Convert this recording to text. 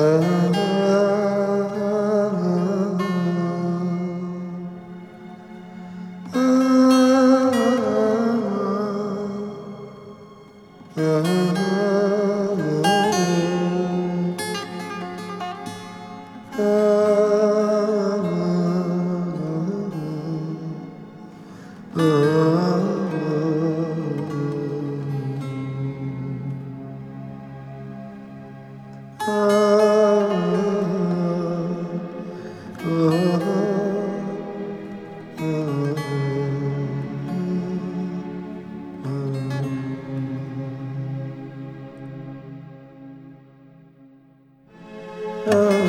Oh. love.